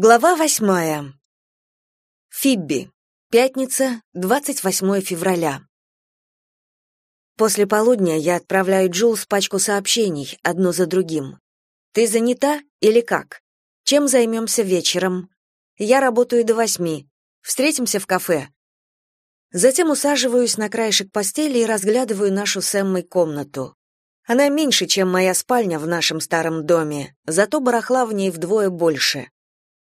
Глава восьмая. Фибби. Пятница, 28 февраля. После полудня я отправляю Джулс пачку сообщений, одно за другим. «Ты занята или как? Чем займемся вечером? Я работаю до восьми. Встретимся в кафе». Затем усаживаюсь на краешек постели и разглядываю нашу с Эммой комнату. Она меньше, чем моя спальня в нашем старом доме, зато барахла в ней вдвое больше.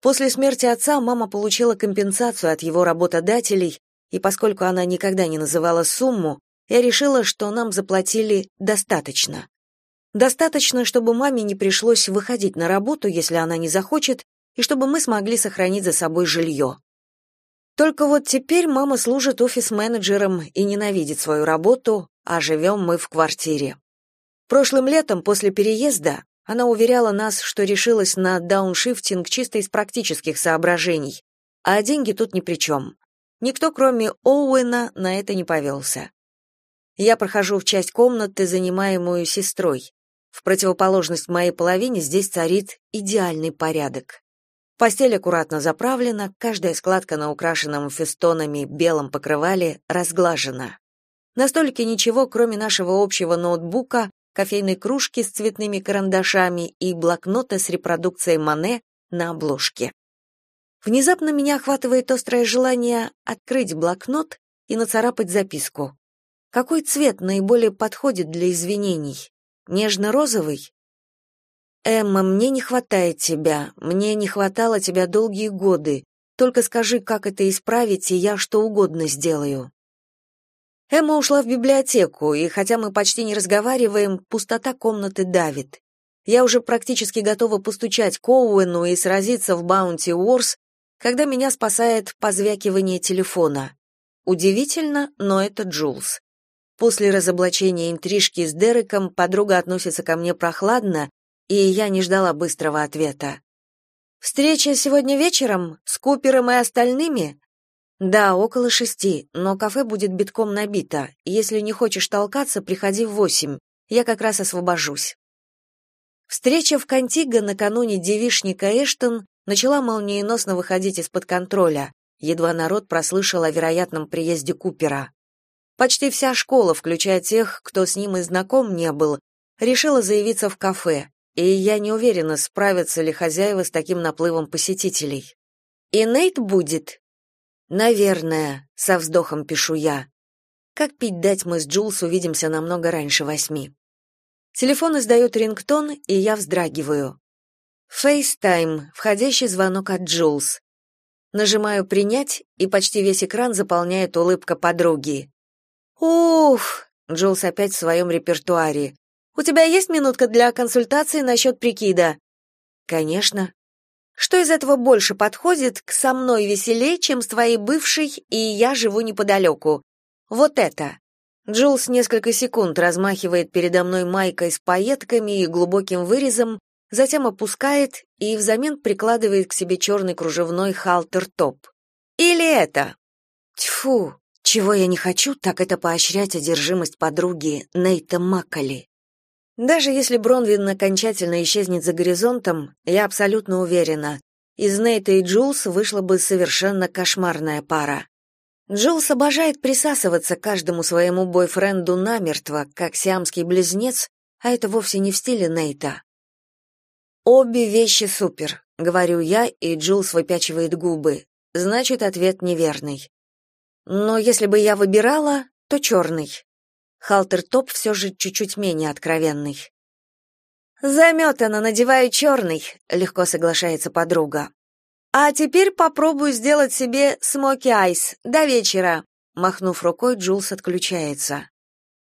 После смерти отца мама получила компенсацию от его работодателей, и поскольку она никогда не называла сумму, я решила, что нам заплатили достаточно. Достаточно, чтобы маме не пришлось выходить на работу, если она не захочет, и чтобы мы смогли сохранить за собой жилье. Только вот теперь мама служит офис-менеджером и ненавидит свою работу, а живем мы в квартире. Прошлым летом после переезда она уверяла нас, что решилась на дауншифтинг чисто из практических соображений, а деньги тут ни при чем. Никто, кроме Оуэна, на это не повелся. Я прохожу в часть комнаты, занимаемую сестрой. В противоположность моей половине здесь царит идеальный порядок. Постель аккуратно заправлена, каждая складка на украшенном фестонами белом покрывале разглажена. На столике ничего, кроме нашего общего ноутбука, кофейной кружки с цветными карандашами и блокнота с репродукцией Мане на обложке. Внезапно меня охватывает острое желание открыть блокнот и нацарапать записку. Какой цвет наиболее подходит для извинений? Нежно-розовый? Эмма, мне не хватает тебя. Мне не хватало тебя долгие годы. Только скажи, как это исправить, и я что угодно сделаю. Эмма ушла в библиотеку, и хотя мы почти не разговариваем, пустота комнаты давит. Я уже практически готова постучать Коуэну и сразиться в Баунти Уорс, когда меня спасает позвякивание телефона. Удивительно, но это Джулс. После разоблачения интрижки с Дереком подруга относится ко мне прохладно, и я не ждала быстрого ответа. «Встреча сегодня вечером? С Купером и остальными?» Да, около шести, но кафе будет битком набито. Если не хочешь толкаться, приходи в восемь. Я как раз освобожусь. Встреча в Кантиго накануне девишника Эштон начала молниеносно выходить из-под контроля. Едва народ прослышал о вероятном приезде Купера. Почти вся школа, включая тех, кто с ним и знаком не был, решила заявиться в кафе, и я не уверена, справятся ли хозяева с таким наплывом посетителей. И Нейт будет, Наверное, со вздохом пишу я. Как пить дать мы с Джулс увидимся намного раньше восьми. Телефон издает рингтон, и я вздрагиваю. FaceTime, входящий звонок от Джулс. Нажимаю «Принять», и почти весь экран заполняет улыбка подруги. «Уф!» — Джулс опять в своем репертуаре. «У тебя есть минутка для консультации насчет прикида?» «Конечно». Что из этого больше подходит к со мной веселей, чем с твоей бывшей, и я живу неподалеку? Вот это. Джулс несколько секунд размахивает передо мной майкой с пайетками и глубоким вырезом, затем опускает и взамен прикладывает к себе черный кружевной халтер-топ. Или это? Тьфу, чего я не хочу, так это поощрять одержимость подруги Нейта Макколи. Даже если Бронвин окончательно исчезнет за горизонтом, я абсолютно уверена, из Нейта и Джулс вышла бы совершенно кошмарная пара. Джулс обожает присасываться каждому своему бойфренду намертво, как сиамский близнец, а это вовсе не в стиле Нейта. «Обе вещи супер», — говорю я, и Джулс выпячивает губы. Значит, ответ неверный. Но если бы я выбирала, то черный. Халтер-топ все же чуть-чуть менее откровенный. «Заметано, надеваю черный», — легко соглашается подруга. «А теперь попробую сделать себе смоки-айс. До вечера». Махнув рукой, Джулс отключается.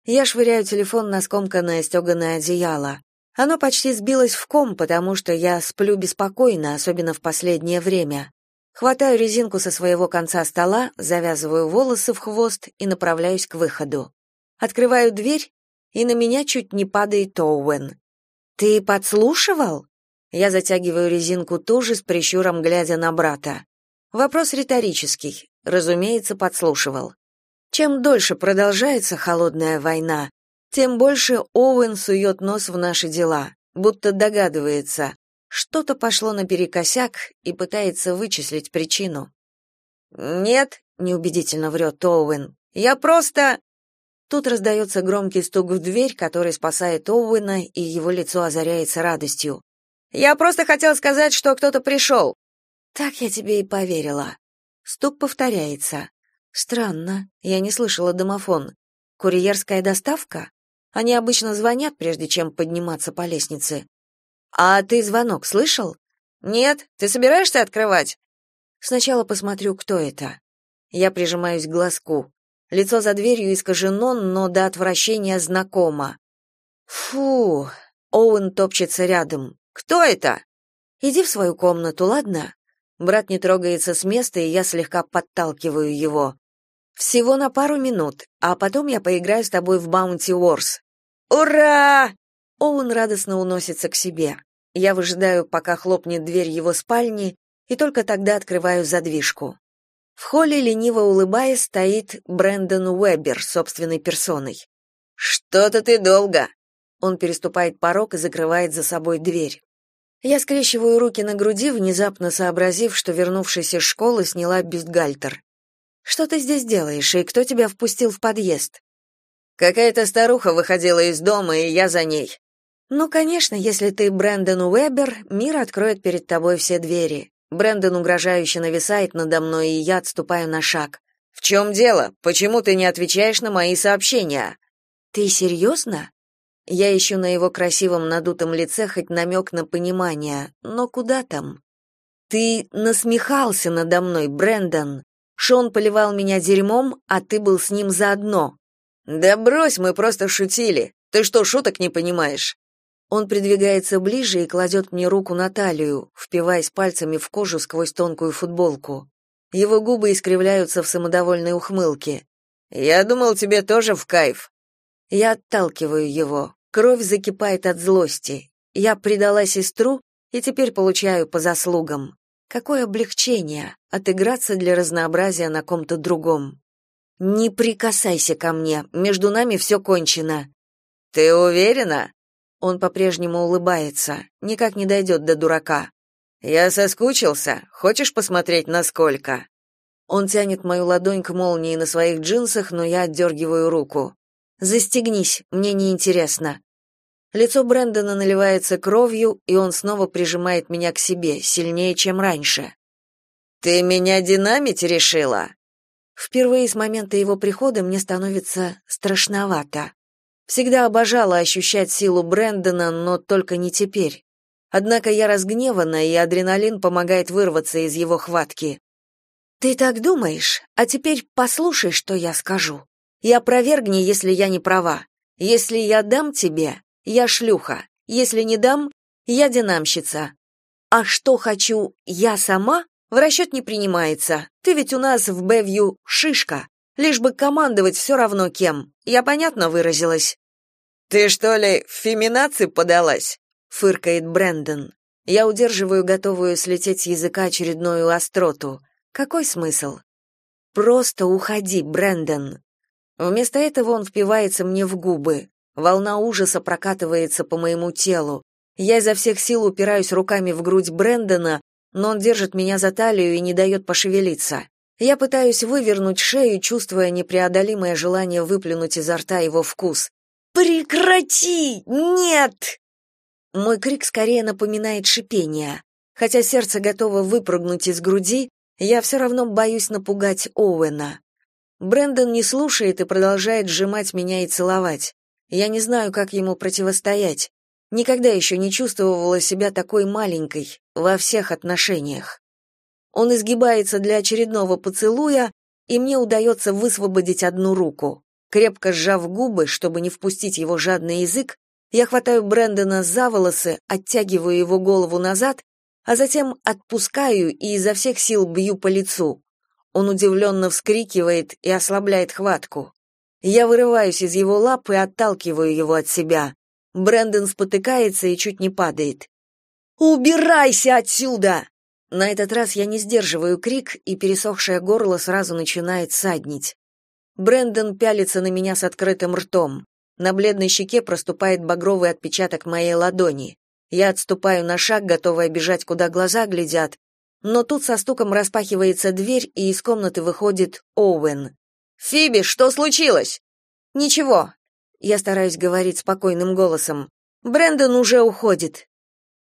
Я швыряю телефон на скомканное стеганое одеяло. Оно почти сбилось в ком, потому что я сплю беспокойно, особенно в последнее время. Хватаю резинку со своего конца стола, завязываю волосы в хвост и направляюсь к выходу. Открываю дверь, и на меня чуть не падает Оуэн. «Ты подслушивал?» Я затягиваю резинку туже с прищуром, глядя на брата. Вопрос риторический. Разумеется, подслушивал. Чем дольше продолжается холодная война, тем больше Оуэн сует нос в наши дела, будто догадывается. Что-то пошло наперекосяк и пытается вычислить причину. «Нет», — неубедительно врет Оуэн, — «я просто...» Тут раздается громкий стук в дверь, который спасает Оуэна, и его лицо озаряется радостью. «Я просто хотел сказать, что кто-то пришел». «Так я тебе и поверила». Стук повторяется. Странно, я не слышала домофон. Курьерская доставка? Они обычно звонят, прежде чем подниматься по лестнице. А ты звонок слышал? Нет, ты собираешься открывать? Сначала посмотрю, кто это. Я прижимаюсь к глазку. Лицо за дверью искажено, но до отвращения знакомо. Фу, Оуэн топчется рядом. Кто это? Иди в свою комнату, ладно? Брат не трогается с места, и я слегка подталкиваю его. Всего на пару минут, а потом я поиграю с тобой в Bounty Wars. Ура! Оуэн радостно уносится к себе. Я выжидаю, пока хлопнет дверь его спальни, и только тогда открываю задвижку. В холле лениво улыбаясь стоит Брэндон Уэббер собственной персоной. Что-то ты долго. Он переступает порог и закрывает за собой дверь. Я скрещиваю руки на груди, внезапно сообразив, что вернувшись из школы, сняла бюстгальтер. Что ты здесь делаешь, и кто тебя впустил в подъезд? Какая-то старуха выходила из дома, и я за ней. Ну, конечно, если ты Брэндон Уэббер, мир откроет перед тобой все двери. Брэндон угрожающе нависает надо мной, и я отступаю на шаг. В чем дело? Почему ты не отвечаешь на мои сообщения? Ты серьезно?» Я ищу на его красивом надутом лице хоть намек на понимание, но куда там? Ты насмехался надо мной, Брэндон. Шон поливал меня дерьмом, а ты был с ним заодно. Да брось, мы просто шутили. Ты что, шуток не понимаешь? Он придвигается ближе и кладет мне руку на талию, впиваясь пальцами в кожу сквозь тонкую футболку. Его губы искривляются в самодовольной ухмылке. Я думал, тебе тоже в кайф. Я отталкиваю его. Кровь закипает от злости. Я предала сестру и теперь получаю по заслугам. Какое облегчение отыграться для разнообразия на ком-то другом. Не прикасайся ко мне, между нами все кончено. Ты уверена? Он по-прежнему улыбается, никак не дойдет до дурака. Я соскучился. Хочешь посмотреть насколько? Он тянет мою ладонь к молнии на своих джинсах, но я отдергиваю руку. Застегнись, мне не интересно. Лицо Брэндона наливается кровью, и он снова прижимает меня к себе, сильнее, чем раньше. Ты меня динамить решила? Впервые с момента его прихода мне становится страшновато. Всегда обожала ощущать силу Брэндона, но только не теперь. Однако я разгневана, и адреналин помогает вырваться из его хватки. Ты так думаешь? А теперь послушай, что я скажу. И опровергни, если я не права. Если я дам тебе, я шлюха. Если не дам, я динамщица. А что хочу я сама, в расчет не принимается. Ты ведь у нас в Бэвью шишка. Лишь бы командовать все равно кем. Я понятно выразилась. Ты что ли в феминации подалась? фыркает Брэндон. Я удерживаю готовую слететь с языка очередную остроту. Какой смысл? Просто уходи, Брэндон. Вместо этого он впивается мне в губы. Волна ужаса прокатывается по моему телу. Я изо всех сил упираюсь руками в грудь Брэндона, но он держит меня за талию и не дает пошевелиться. Я пытаюсь вывернуть шею, чувствуя непреодолимое желание выплюнуть изо рта его вкус. «Прекрати! Нет!» Мой крик скорее напоминает шипение. Хотя сердце готово выпрыгнуть из груди, я все равно боюсь напугать Оуэна. Брэндон не слушает и продолжает сжимать меня и целовать. Я не знаю, как ему противостоять. Никогда еще не чувствовала себя такой маленькой во всех отношениях. Он изгибается для очередного поцелуя, и мне удается высвободить одну руку. Крепко сжав губы, чтобы не впустить его жадный язык, я хватаю Брэндона за волосы, оттягиваю его голову назад, а затем отпускаю и изо всех сил бью по лицу. Он удивленно вскрикивает и ослабляет хватку. Я вырываюсь из его лап и отталкиваю его от себя. Брэндон спотыкается и чуть не падает. «Убирайся отсюда!» На этот раз я не сдерживаю крик, и пересохшее горло сразу начинает саднить. Брэндон пялится на меня с открытым ртом. На бледной щеке проступает багровый отпечаток моей ладони. Я отступаю на шаг, готовая бежать, куда глаза глядят, но тут со стуком распахивается дверь, и из комнаты выходит Оуэн. «Фиби, что случилось?» «Ничего». Я стараюсь говорить спокойным голосом. «Брэндон уже уходит».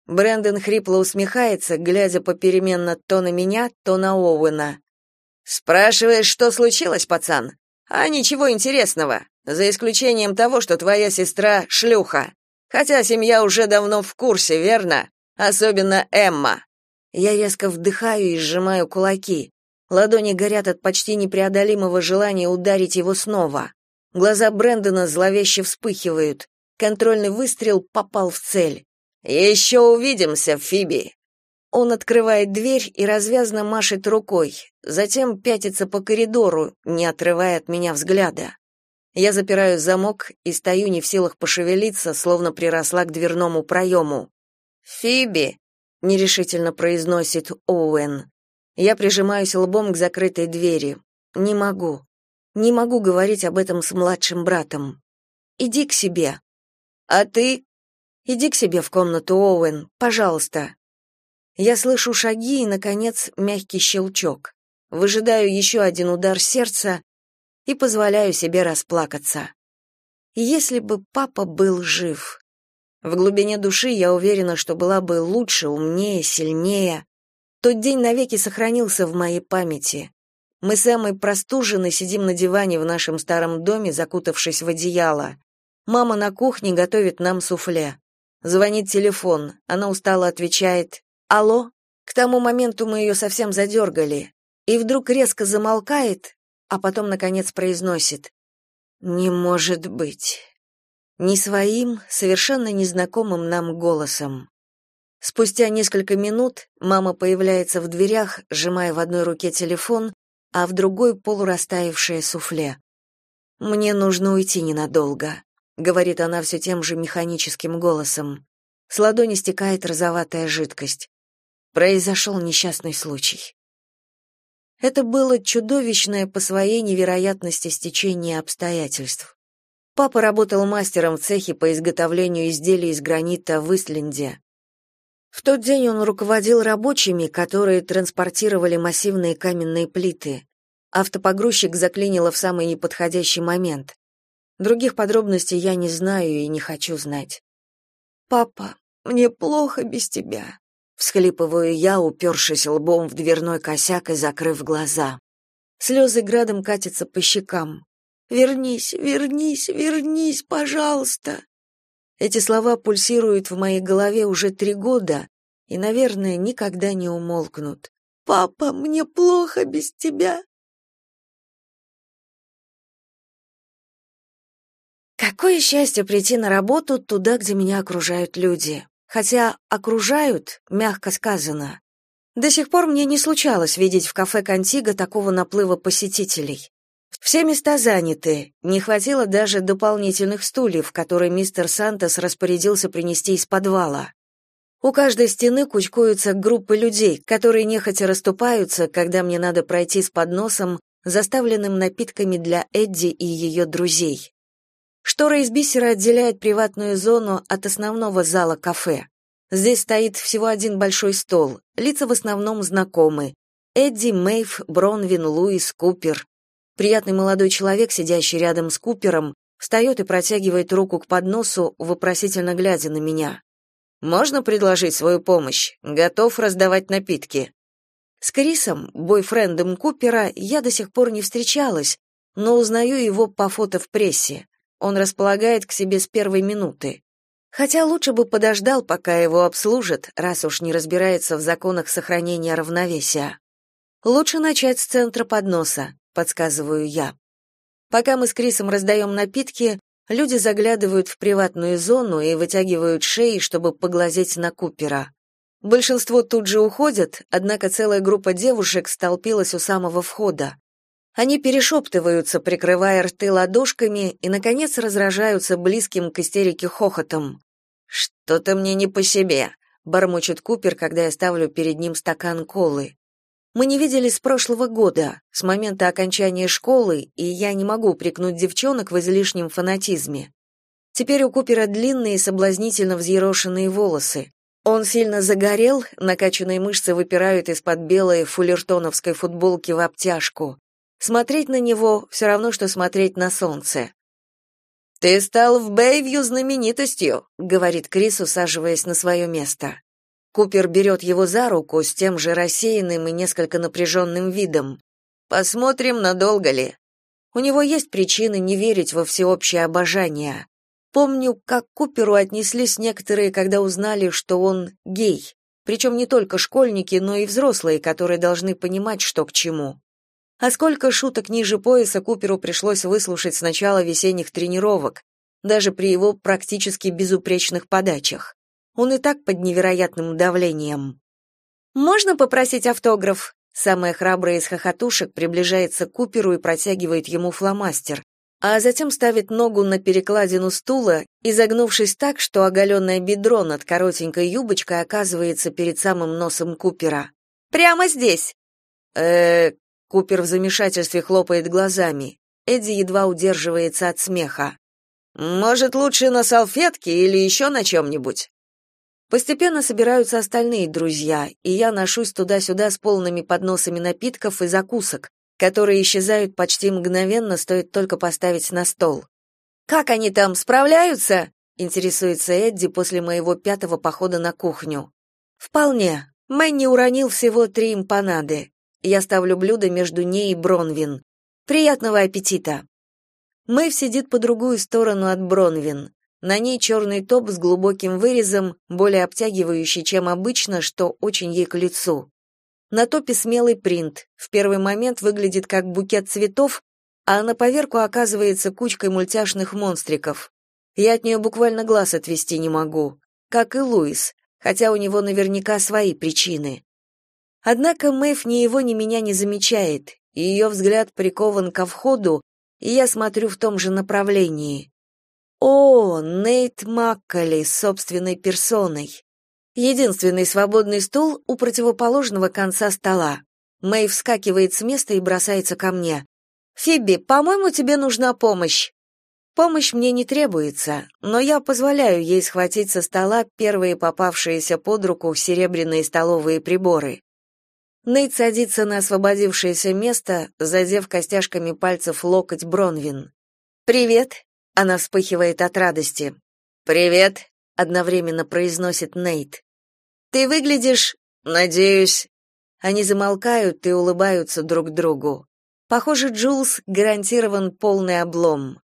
Брэндон хрипло усмехается, глядя попеременно то на меня, то на Оуэна. «Спрашиваешь, что случилось, пацан? А ничего интересного, за исключением того, что твоя сестра — шлюха. Хотя семья уже давно в курсе, верно? Особенно Эмма. Я резко вдыхаю и сжимаю кулаки. Ладони горят от почти непреодолимого желания ударить его снова. Глаза Брэндона зловеще вспыхивают. Контрольный выстрел попал в цель. «Еще увидимся, Фиби!» Он открывает дверь и развязно машет рукой, затем пятится по коридору, не отрывая от меня взгляда. Я запираю замок и стою не в силах пошевелиться, словно приросла к дверному проему. «Фиби!» — нерешительно произносит Оуэн. Я прижимаюсь лбом к закрытой двери. Не могу. Не могу говорить об этом с младшим братом. Иди к себе. А ты? Иди к себе в комнату, Оуэн, пожалуйста. Я слышу шаги и, наконец, мягкий щелчок. Выжидаю еще один удар сердца и позволяю себе расплакаться. Если бы папа был жив. В глубине души я уверена, что была бы лучше, умнее, сильнее. Тот день навеки сохранился в моей памяти. Мы с Эммой простужены, сидим на диване в нашем старом доме, закутавшись в одеяло. Мама на кухне готовит нам суфле. Звонит телефон. Она устало отвечает «Алло?». К тому моменту мы ее совсем задергали. И вдруг резко замолкает, а потом, наконец, произносит «Не может быть». Не своим, совершенно незнакомым нам голосом. Спустя несколько минут мама появляется в дверях, сжимая в одной руке телефон, а в другой полурастаявшее суфле. «Мне нужно уйти ненадолго», — говорит она все тем же механическим голосом. С ладони стекает розоватая жидкость. Произошел несчастный случай. Это было чудовищное по своей невероятности стечение обстоятельств. Папа работал мастером в цехе по изготовлению изделий из гранита в Истленде. В тот день он руководил рабочими, которые транспортировали массивные каменные плиты. Автопогрузчик заклинило в самый неподходящий момент. Других подробностей я не знаю и не хочу знать. «Папа, мне плохо без тебя», всхлипываю я, упершись лбом в дверной косяк и закрыв глаза. Слезы градом катятся по щекам. Вернись, вернись, вернись, пожалуйста. Эти слова пульсируют в моей голове уже три года и, наверное, никогда не умолкнут. Папа, мне плохо без тебя. Какое счастье прийти на работу туда, где меня окружают люди. Хотя окружают, мягко сказано. До сих пор мне не случалось видеть в кафе Кантига такого наплыва посетителей. Все места заняты, не хватило даже дополнительных стульев, которые мистер Сантос распорядился принести из подвала. У каждой стены кучкуются группы людей, которые нехотя расступаются, когда мне надо пройти с подносом, заставленным напитками для Эдди и ее друзей. Штора из бисера отделяет приватную зону от основного зала кафе. Здесь стоит всего один большой стол. Лица в основном знакомы. Эдди, Мэйв, Бронвин, Луис, Купер. Приятный молодой человек, сидящий рядом с Купером, встает и протягивает руку к подносу, вопросительно глядя на меня. «Можно предложить свою помощь? Готов раздавать напитки». С Крисом, бойфрендом Купера, я до сих пор не встречалась, но узнаю его по фото в прессе. Он располагает к себе с первой минуты. Хотя лучше бы подождал, пока его обслужат, раз уж не разбирается в законах сохранения равновесия. Лучше начать с центра подноса, подсказываю я. Пока мы с Крисом раздаем напитки, люди заглядывают в приватную зону и вытягивают шеи, чтобы поглазеть на Купера. Большинство тут же уходят, однако целая группа девушек столпилась у самого входа. Они перешептываются, прикрывая рты ладошками, и, наконец, разражаются близким к истерике хохотом. «Что-то мне не по себе», — бормочет Купер, когда я ставлю перед ним стакан колы. Мы не виделись с прошлого года, с момента окончания школы, и я не могу упрекнуть девчонок в излишнем фанатизме. Теперь у Купера длинные соблазнительно взъерошенные волосы. Он сильно загорел, накачанные мышцы выпирают из-под белой фуллертоновской футболки в обтяжку. Смотреть на него все равно, что смотреть на солнце. «Ты стал в Бэйвью знаменитостью», — говорит Крис, усаживаясь на свое место. Купер берет его за руку с тем же рассеянным и несколько напряженным видом. «Посмотрим, надолго ли». У него есть причины не верить во всеобщее обожание. Помню, как Куперу отнеслись некоторые, когда узнали, что он гей. Причем не только школьники, но и взрослые, которые должны понимать, что к чему. А сколько шуток ниже пояса Куперу пришлось выслушать с начала весенних тренировок, даже при его практически безупречных подачах. Он и так под невероятным давлением. «Можно попросить автограф?» Самая храбрая из хохотушек приближается к Куперу и протягивает ему фломастер, а затем ставит ногу на перекладину стула, изогнувшись так, что оголенное бедро над коротенькой юбочкой оказывается перед самым носом Купера. «Прямо здесь!» э Купер в замешательстве хлопает глазами. Эдди едва удерживается от смеха. «Может, лучше на салфетке или еще на чем-нибудь?» Постепенно собираются остальные друзья, и я ношусь туда-сюда с полными подносами напитков и закусок, которые исчезают почти мгновенно, стоит только поставить на стол. «Как они там, справляются?» — интересуется Эдди после моего пятого похода на кухню. «Вполне. Мэнни уронил всего три импанады. Я ставлю блюдо между ней и Бронвин. Приятного аппетита!» Мэйв сидит по другую сторону от Бронвин. На ней черный топ с глубоким вырезом, более обтягивающий, чем обычно, что очень ей к лицу. На топе смелый принт. В первый момент выглядит как букет цветов, а на поверку оказывается кучкой мультяшных монстриков. Я от нее буквально глаз отвести не могу. Как и Луис, хотя у него наверняка свои причины. Однако Мэйв ни его, ни меня не замечает, и ее взгляд прикован ко входу, и я смотрю в том же направлении. О, Нейт Макколи собственной персоной. Единственный свободный стул у противоположного конца стола. Мэй вскакивает с места и бросается ко мне. «Фиби, по-моему, тебе нужна помощь». Помощь мне не требуется, но я позволяю ей схватить со стола первые попавшиеся под руку серебряные столовые приборы. Нейт садится на освободившееся место, задев костяшками пальцев локоть Бронвин. «Привет!» — она вспыхивает от радости. «Привет!» одновременно произносит Нейт. Ты выглядишь, надеюсь. Они замолкают и улыбаются друг другу. Похоже, Джулс гарантирован полный облом.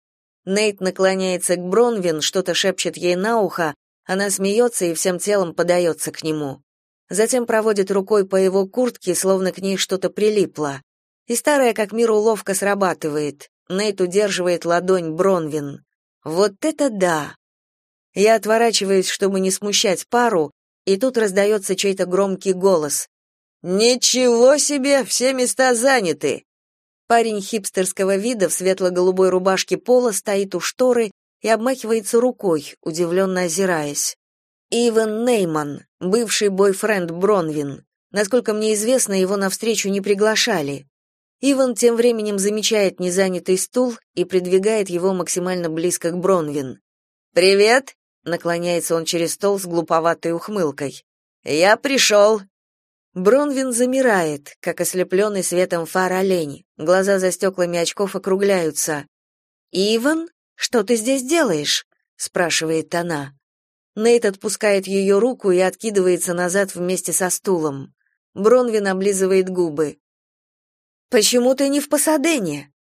Нейт наклоняется к Бронвин, что-то шепчет ей на ухо, она смеется и всем телом подается к нему. Затем проводит рукой по его куртке, словно к ней что-то прилипло. И старая как мир уловка срабатывает. Нейт удерживает ладонь Бронвин. Вот это да! Я отворачиваюсь, чтобы не смущать пару, и тут раздается чей-то громкий голос. «Ничего себе, все места заняты!» Парень хипстерского вида в светло-голубой рубашке пола стоит у шторы и обмахивается рукой, удивленно озираясь. Иван Нейман, бывший бойфренд Бронвин. Насколько мне известно, его навстречу не приглашали. Иван тем временем замечает незанятый стул и придвигает его максимально близко к Бронвин. «Привет!» Наклоняется он через стол с глуповатой ухмылкой. «Я пришел!» Бронвин замирает, как ослепленный светом фар олень. Глаза за стеклами очков округляются. «Иван, что ты здесь делаешь?» — спрашивает она. Нейт отпускает ее руку и откидывается назад вместе со стулом. Бронвин облизывает губы. «Почему ты не в Пасадене?»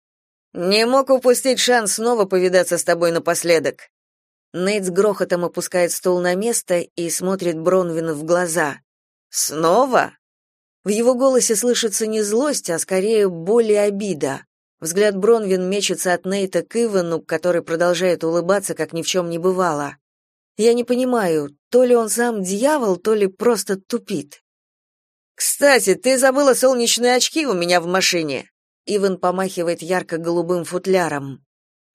«Не мог упустить шанс снова повидаться с тобой напоследок», Нейт с грохотом опускает стол на место и смотрит Бронвину в глаза. «Снова?» В его голосе слышится не злость, а скорее боль и обида. Взгляд Бронвин мечется от Нейта к Ивану, который продолжает улыбаться, как ни в чем не бывало. Я не понимаю, то ли он сам дьявол, то ли просто тупит. «Кстати, ты забыла солнечные очки у меня в машине!» Иван помахивает ярко-голубым футляром.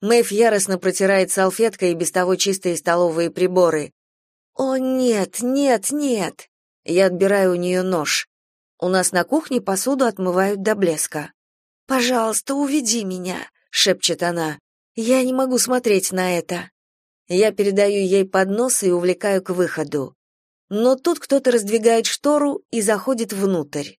Мэйв яростно протирает салфеткой и без того чистые столовые приборы. «О, нет, нет, нет!» Я отбираю у нее нож. У нас на кухне посуду отмывают до блеска. «Пожалуйста, уведи меня», — шепчет она. «Я не могу смотреть на это». Я передаю ей поднос и увлекаю к выходу. Но тут кто-то раздвигает штору и заходит внутрь.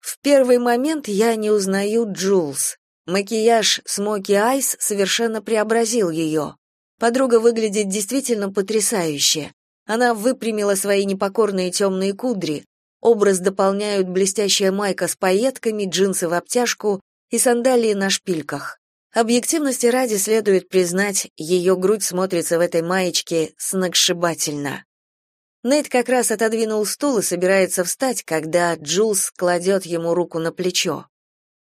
В первый момент я не узнаю Джулс. Макияж Смоки Айс совершенно преобразил ее. Подруга выглядит действительно потрясающе. Она выпрямила свои непокорные темные кудри. Образ дополняют блестящая майка с пайетками, джинсы в обтяжку и сандалии на шпильках. Объективности ради следует признать, ее грудь смотрится в этой маечке сногсшибательно. Нейт как раз отодвинул стул и собирается встать, когда Джулс кладет ему руку на плечо.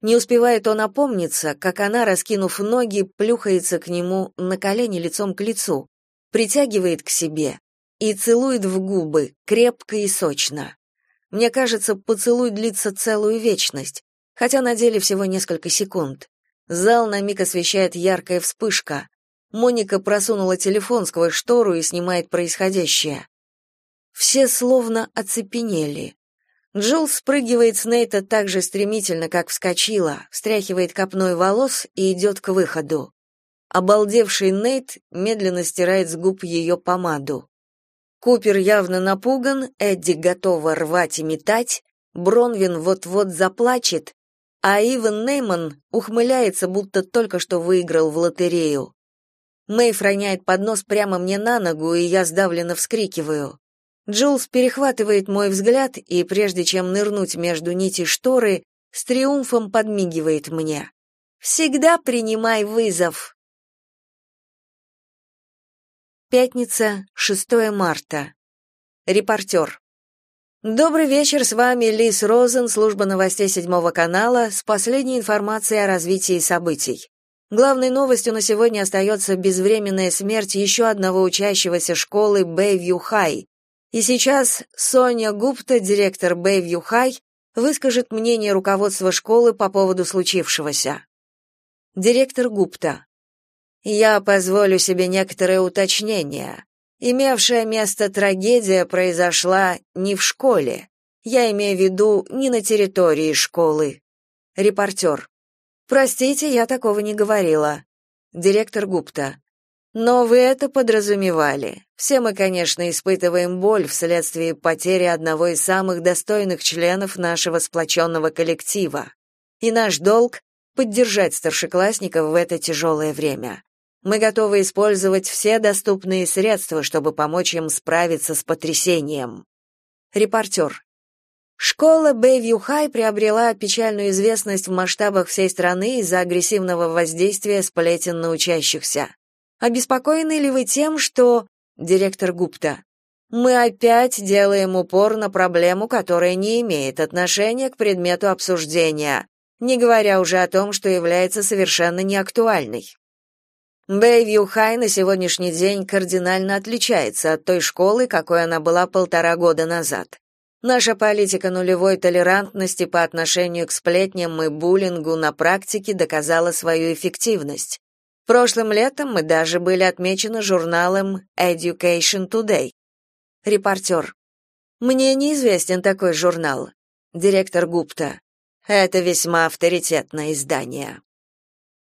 Не успевает он опомниться, как она, раскинув ноги, плюхается к нему на колени лицом к лицу, притягивает к себе и целует в губы, крепко и сочно. Мне кажется, поцелуй длится целую вечность, хотя на деле всего несколько секунд. Зал на миг освещает яркая вспышка. Моника просунула телефон сквозь штору и снимает происходящее. Все словно оцепенели. Джилл спрыгивает с Нейта так же стремительно, как вскочила, встряхивает копной волос и идет к выходу. Обалдевший Нейт медленно стирает с губ ее помаду. Купер явно напуган, Эдди готова рвать и метать, Бронвин вот-вот заплачет, а Иван Нейман ухмыляется, будто только что выиграл в лотерею. Мэйв роняет поднос прямо мне на ногу, и я сдавленно вскрикиваю. Джулс перехватывает мой взгляд и, прежде чем нырнуть между нити шторы, с триумфом подмигивает мне. «Всегда принимай вызов!» Пятница, 6 марта. Репортер. Добрый вечер, с вами Лиз Розен, служба новостей седьмого канала, с последней информацией о развитии событий. Главной новостью на сегодня остается безвременная смерть еще одного учащегося школы Бэйвью Хай, и сейчас Соня Гупта, директор Бэйвью Хай, выскажет мнение руководства школы по поводу случившегося. Директор Гупта. Я позволю себе некоторые уточнения. Имевшая место трагедия произошла не в школе. Я имею в виду не на территории школы. Репортер. Простите, я такого не говорила. Директор Гупта. Но вы это подразумевали. Все мы, конечно, испытываем боль вследствие потери одного из самых достойных членов нашего сплоченного коллектива. И наш долг — поддержать старшеклассников в это тяжелое время. Мы готовы использовать все доступные средства, чтобы помочь им справиться с потрясением. Репортер. Школа Бэйвью Хай приобрела печальную известность в масштабах всей страны из-за агрессивного воздействия сплетен на учащихся. Обеспокоены ли вы тем, что директор Гупта мы опять делаем упор на проблему, которая не имеет отношения к предмету обсуждения, не говоря уже о том, что является совершенно неактуальной. Бэйвью Хай на сегодняшний день кардинально отличается от той школы, какой она была полтора года назад. Наша политика нулевой толерантности по отношению к сплетням и буллингу на практике доказала свою эффективность. Прошлым летом мы даже были отмечены журналом Education Today. Репортер. Мне неизвестен такой журнал. Директор Гупта. Это весьма авторитетное издание.